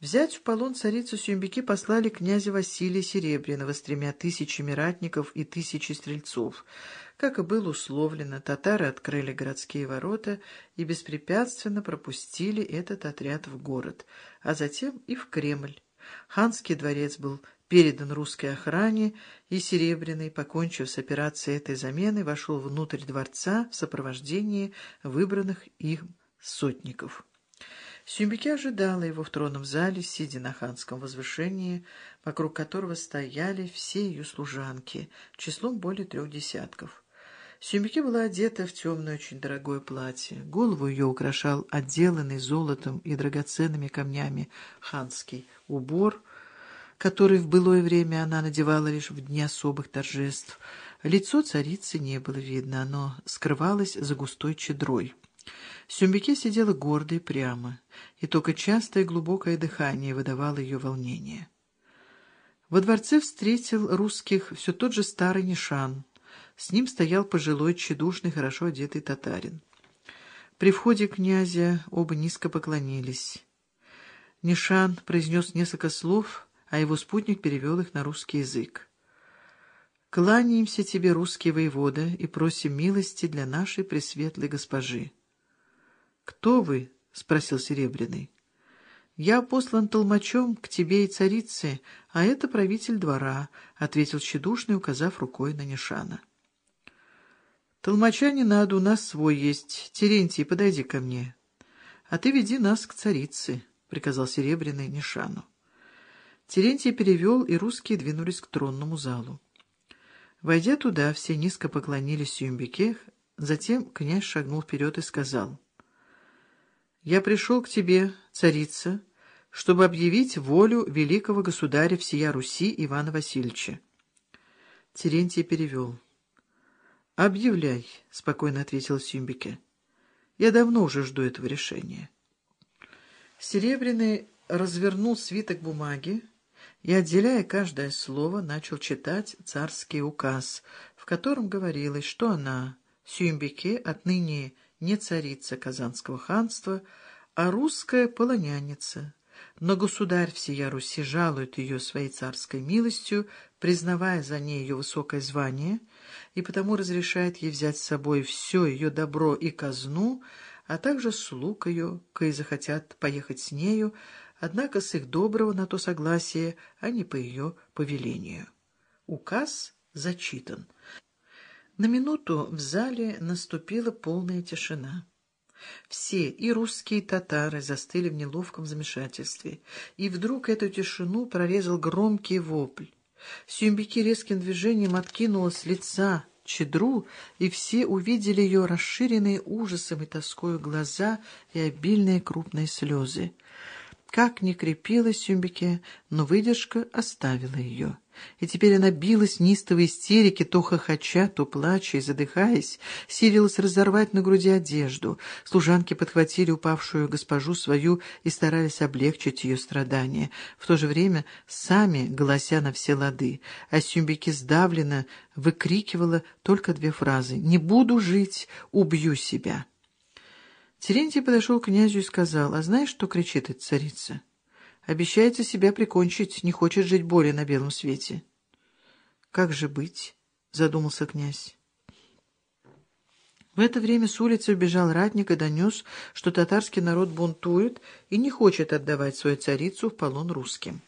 Взять в полон царицу Сюмбики послали князя Василия Серебряного с тремя тысячами ратников и тысячей стрельцов. Как и было условлено, татары открыли городские ворота и беспрепятственно пропустили этот отряд в город, а затем и в Кремль. Ханский дворец был передан русской охране, и Серебряный, покончив с операцией этой замены, вошел внутрь дворца в сопровождении выбранных им сотников. Сюмбике ожидала его в тронном зале, сидя на ханском возвышении, вокруг которого стояли все ее служанки, числом более трех десятков. Сюмбике была одета в темное, очень дорогое платье. Голову ее украшал отделанный золотом и драгоценными камнями ханский убор, который в былое время она надевала лишь в дни особых торжеств. Лицо царицы не было видно, оно скрывалось за густой чедрой. Сюмбике сидела гордо и прямо, и только частое глубокое дыхание выдавало ее волнение. Во дворце встретил русских все тот же старый Нишан. С ним стоял пожилой, тщедушный, хорошо одетый татарин. При входе князя оба низко поклонились. Нишан произнес несколько слов, а его спутник перевел их на русский язык. «Кланяемся тебе, русский воевода, и просим милости для нашей пресветлой госпожи». «Кто вы?» — спросил Серебряный. «Я послан толмачом к тебе и царице, а это правитель двора», — ответил тщедушный, указав рукой на Нишана. «Толмача не надо, у нас свой есть. Терентий, подойди ко мне. А ты веди нас к царице», — приказал Серебряный Нишану. Терентий перевел, и русские двинулись к тронному залу. Войдя туда, все низко поклонились Юмбике, затем князь шагнул вперед и сказал — я пришел к тебе, царица, чтобы объявить волю великого государя всея Руси Ивана Васильевича. Терентий перевел. «Объявляй», — спокойно ответил Симбике. «Я давно уже жду этого решения». Серебряный развернул свиток бумаги и, отделяя каждое слово, начал читать царский указ, в котором говорилось, что она, Сюмбике, отныне не царица Казанского ханства, а русская полоняница. Но государь всея Руси жалует ее своей царской милостью, признавая за ней ее высокое звание, и потому разрешает ей взять с собой все ее добро и казну, а также слуг ее, кои захотят поехать с нею, однако с их доброго на то согласия, а не по ее повелению. Указ зачитан. На минуту в зале наступила полная тишина. Все, и русские, и татары, застыли в неловком замешательстве. И вдруг эту тишину прорезал громкий вопль. Сюмбики резким движением откинула с лица чедру, и все увидели ее расширенные ужасом и тоскою глаза и обильные крупные слезы. Как ни крепилась Сюмбике, но выдержка оставила ее. И теперь она билась в неистовой истерике, то хохоча, то плача и задыхаясь, силилась разорвать на груди одежду. Служанки подхватили упавшую госпожу свою и старались облегчить ее страдания, в то же время сами глася на все лады. А Сюмбике сдавленно выкрикивала только две фразы «Не буду жить, убью себя». Терентий подошел к князю и сказал, «А знаешь, что кричит эта царица? Обещается себя прикончить, не хочет жить более на белом свете». «Как же быть?» — задумался князь. В это время с улицы убежал ратник и донес, что татарский народ бунтует и не хочет отдавать свою царицу в полон русским.